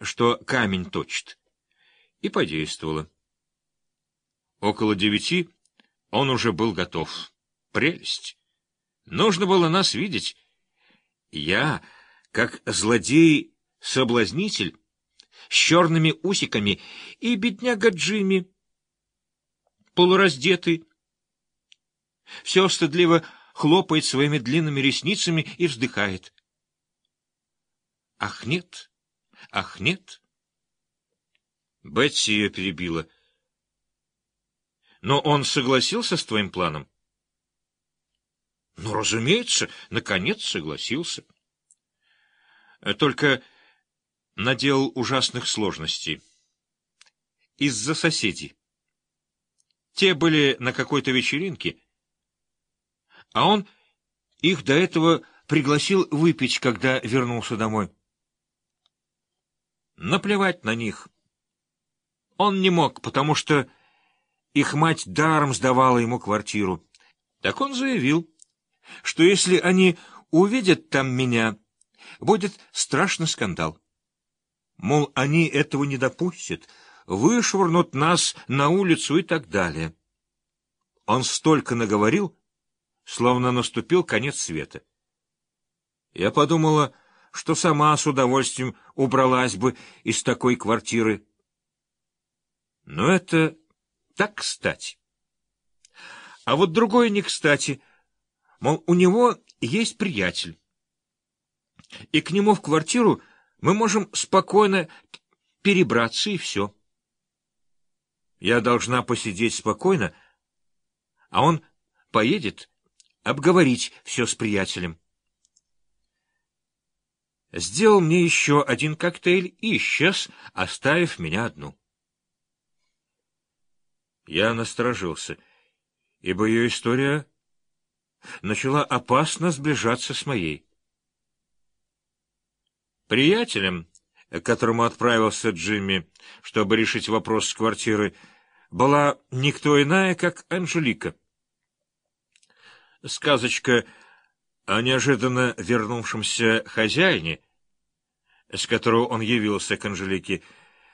что камень точит. И подействовало. Около девяти он уже был готов. Прелесть! Нужно было нас видеть. Я, как злодей-соблазнитель, с черными усиками, и бедняга Джимми, полураздетый, все стыдливо хлопает своими длинными ресницами и вздыхает. Ах, нет! Ах, нет! Бетси ее перебила. Но он согласился с твоим планом? Ну, разумеется, наконец согласился. Только наделал ужасных сложностей. Из-за соседей. Те были на какой-то вечеринке, а он их до этого пригласил выпить, когда вернулся домой. Наплевать на них. Он не мог, потому что их мать даром сдавала ему квартиру. Так он заявил, что если они увидят там меня, будет страшный скандал. Мол, они этого не допустят, вышвырнут нас на улицу и так далее. Он столько наговорил, словно наступил конец света. Я подумала, что сама с удовольствием убралась бы из такой квартиры. Но это так кстати. А вот другое не кстати. Мол, у него есть приятель. И к нему в квартиру мы можем спокойно перебраться, и все. Я должна посидеть спокойно, а он поедет обговорить все с приятелем. Сделал мне еще один коктейль и исчез, оставив меня одну. Я насторожился, ибо ее история начала опасно сближаться с моей. Приятелем, к которому отправился Джимми, чтобы решить вопрос с квартирой, была никто иная, как Анжелика. Сказочка о неожиданно вернувшемся хозяине, с которого он явился к Анжелике,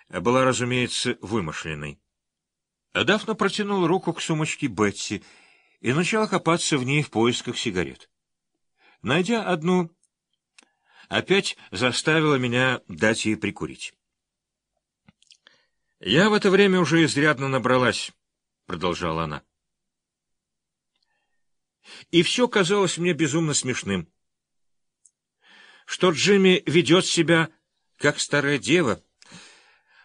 была, разумеется, вымышленной. Дафна протянул руку к сумочке Бетси и начала копаться в ней в поисках сигарет. Найдя одну, опять заставила меня дать ей прикурить. «Я в это время уже изрядно набралась», — продолжала она. И все казалось мне безумно смешным. Что Джимми ведет себя, как старая дева.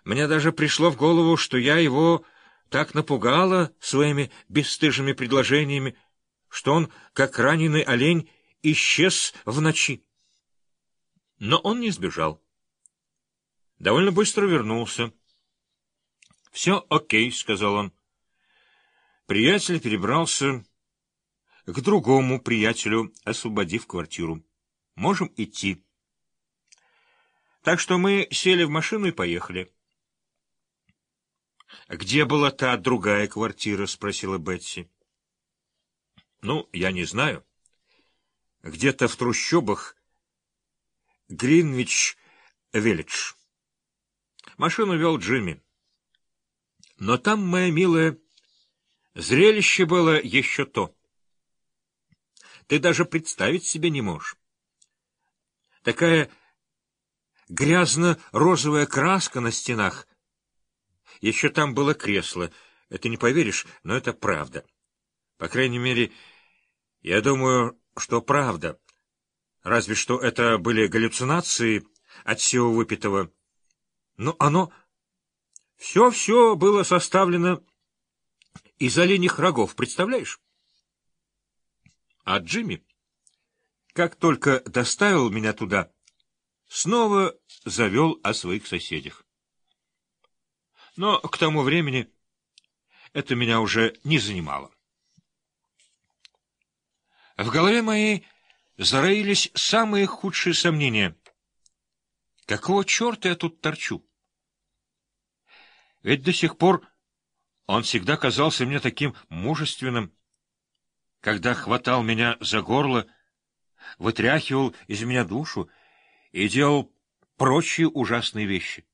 Мне даже пришло в голову, что я его так напугала своими бесстыжими предложениями, что он, как раненый олень, исчез в ночи. Но он не сбежал. Довольно быстро вернулся. — Все окей, — сказал он. Приятель перебрался к другому приятелю, освободив квартиру. Можем идти. Так что мы сели в машину и поехали. — Где была та другая квартира? — спросила Бетси. — Ну, я не знаю. Где-то в трущобах Гринвич-Виллидж. Машину вел Джимми. Но там, моя милая, зрелище было еще то. Ты даже представить себе не можешь. Такая грязно-розовая краска на стенах. Еще там было кресло. Это не поверишь, но это правда. По крайней мере, я думаю, что правда. Разве что это были галлюцинации от всего выпитого. Но оно... Все-все было составлено из оленьих рогов, представляешь? А Джимми, как только доставил меня туда, снова завел о своих соседях. Но к тому времени это меня уже не занимало. В голове моей зароились самые худшие сомнения. Какого черта я тут торчу? Ведь до сих пор он всегда казался мне таким мужественным, когда хватал меня за горло, вытряхивал из меня душу и делал прочие ужасные вещи.